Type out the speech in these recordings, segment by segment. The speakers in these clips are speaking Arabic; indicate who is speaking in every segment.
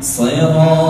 Speaker 1: صراط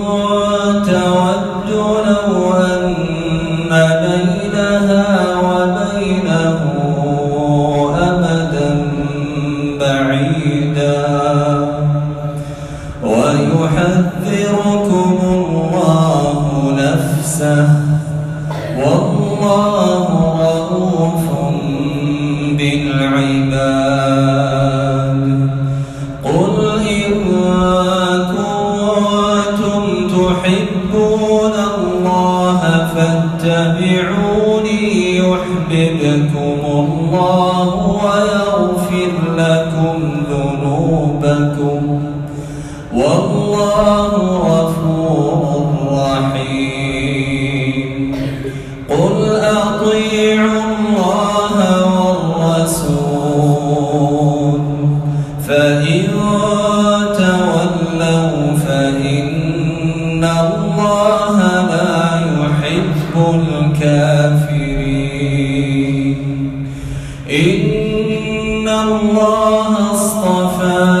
Speaker 1: والله رؤوف بالعباد. قل إن كنتم تحبون الله فاتبعوني يحببكم الله ويغفر لكم. قل أطيعوا الله والرسول فإن تولوا فإن الله لا يحب الكافرين إن الله اصطفى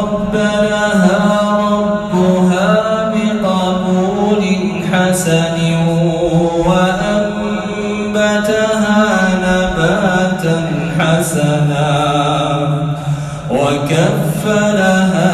Speaker 1: فتقبلها ربها بقبول حسن وكفلها